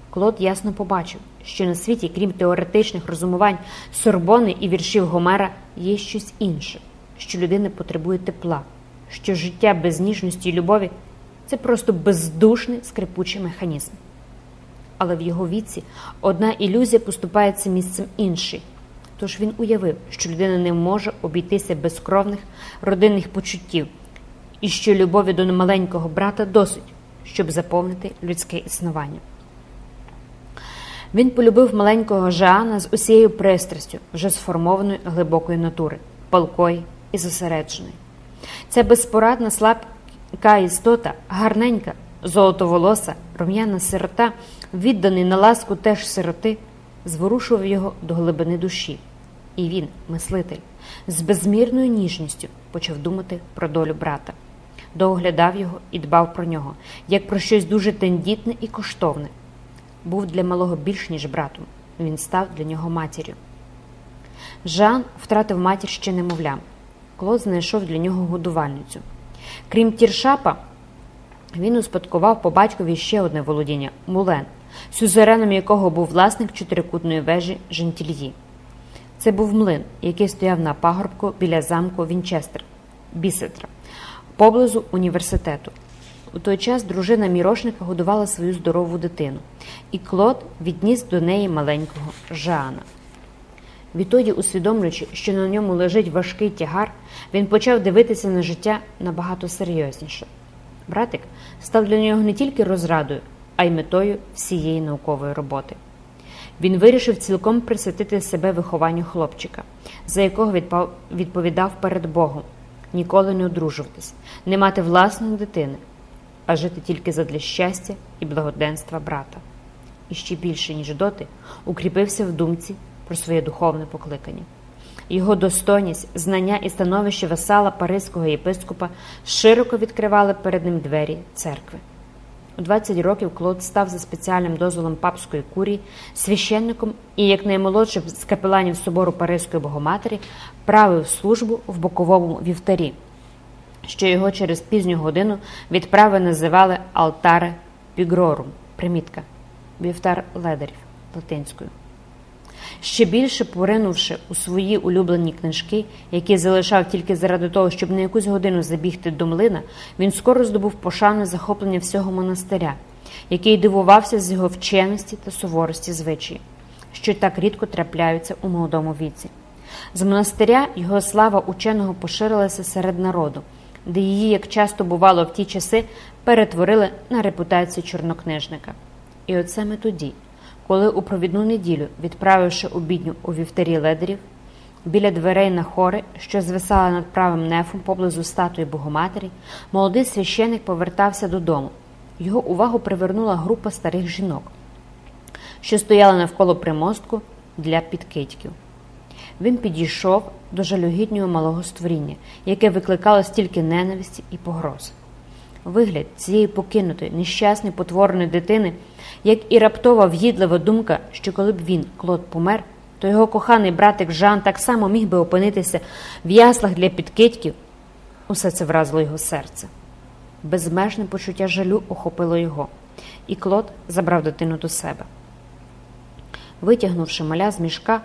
Speaker 1: Клод ясно побачив, що на світі, крім теоретичних розумувань Сорбони і віршів Гомера, є щось інше, що людина потребує тепла, що життя без ніжності і любові це просто бездушний скрипучий механізм. Але в його віці одна ілюзія поступається місцем іншій. Тож він уявив, що людина не може обійтися без кровних родинних почуттів, і що любові до маленького брата досить, щоб заповнити людське існування. Він полюбив маленького Жаана з усією пристрастю, вже сформованої глибокої натури, палкої і зосередженої. Ця безпорадна слабка істота, гарненька, золотоволоса, рум'яна сирота, відданий на ласку теж сироти, зворушував його до глибини душі. І він, мислитель, з безмірною ніжністю почав думати про долю брата, дооглядав його і дбав про нього, як про щось дуже тендітне і коштовне. Був для малого більш, ніж братом, він став для нього матір'ю. Жан втратив матір ще немовлям. Клод знайшов для нього годувальницю. Крім тіршапа, він успадкував по батькові ще одне володіння мулен, сюзереном якого був власник чотирикутної вежі Жентільї. Це був млин, який стояв на пагорбку біля замку Вінчестер, Бісетра, поблизу університету. У той час дружина мірошника годувала свою здорову дитину, і Клод відніс до неї маленького Жана. Відтоді, усвідомлюючи, що на ньому лежить важкий тягар, він почав дивитися на життя набагато серйозніше. Братик став для нього не тільки розрадою, а й метою всієї наукової роботи. Він вирішив цілком присвятити себе вихованню хлопчика, за якого відповідав перед Богом, ніколи не одружуватись, не мати власної дитини, а жити тільки задля щастя і благоденства брата. І ще більше, ніж доти, укріпився в думці про своє духовне покликання. Його достойність, знання і становище васала Паризького єпископа широко відкривали перед ним двері церкви. У 20 років Клод став за спеціальним дозволом папської курії священником і, як наймолодший з капеланів собору Паризької Богоматері, правив службу в боковому вівтарі, що його через пізню годину відправи називали Алтаре Пігрорум, примітка, вівтар ледарів латинською. Ще більше поринувши у свої улюблені книжки, які залишав тільки заради того, щоб на якусь годину забігти до млина, він скоро здобув пошану захоплення всього монастиря, який дивувався з його вченості та суворості звичаї, що так рідко трапляються у молодому віці. З монастиря його слава ученого поширилася серед народу, де її, як часто бувало в ті часи, перетворили на репутацію чорнокнижника. І от саме тоді коли у провідну неділю, відправивши обідню у вівтарі ледерів, біля дверей на хори, що звисали над правим нефом поблизу статуї Богоматері, молодий священик повертався додому. Його увагу привернула група старих жінок, що стояли навколо примостку для підкидьків. Він підійшов до жалюгіднього малого створіння, яке викликало стільки ненависті і погроз. Вигляд цієї покинутої, нещасної потвореної дитини як і раптова в'їдлива думка, що коли б він, Клод, помер, то його коханий братик Жан так само міг би опинитися в яслах для підкидьків, усе це вразило його серце. Безмежне почуття жалю охопило його, і Клод забрав дитину до себе. Витягнувши маля з мішка,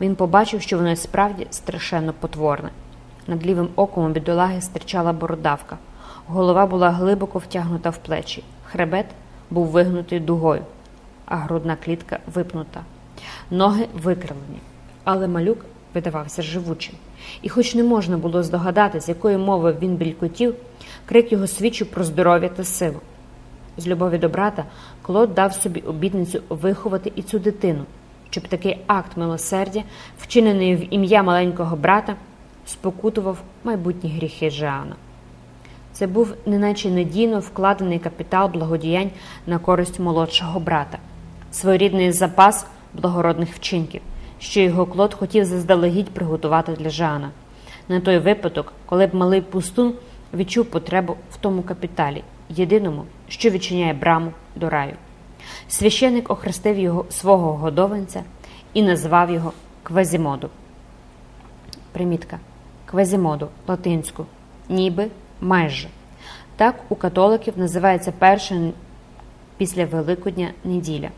Speaker 1: він побачив, що воно справді страшенно потворне. Над лівим оком у бідолаги стирчала бородавка, голова була глибоко втягнута в плечі Хребет був вигнутий дугою, а грудна клітка випнута, ноги викривлені. Але малюк видавався живучим. І, хоч не можна було здогадатись, якої мови він бількотів, крик його свідчив про здоров'я та силу. З любові до брата Клод дав собі обітницю виховати і цю дитину, щоб такий акт милосердя, вчинений в ім'я маленького брата, спокутував майбутні гріхи Жеана. Це був неначе надійно вкладений капітал благодіянь на користь молодшого брата, своєрідний запас благородних вчинків, що його Клод хотів заздалегідь приготувати для Жана, на той випадок, коли б малий пустун відчув потребу в тому капіталі, єдиному, що відчиняє браму до раю. Священик охрестив його свого годованця і назвав його Квазімоду. Примітка. Квазімоду латинську, ніби майже. Так у католиків називається перша після Великодня неділя.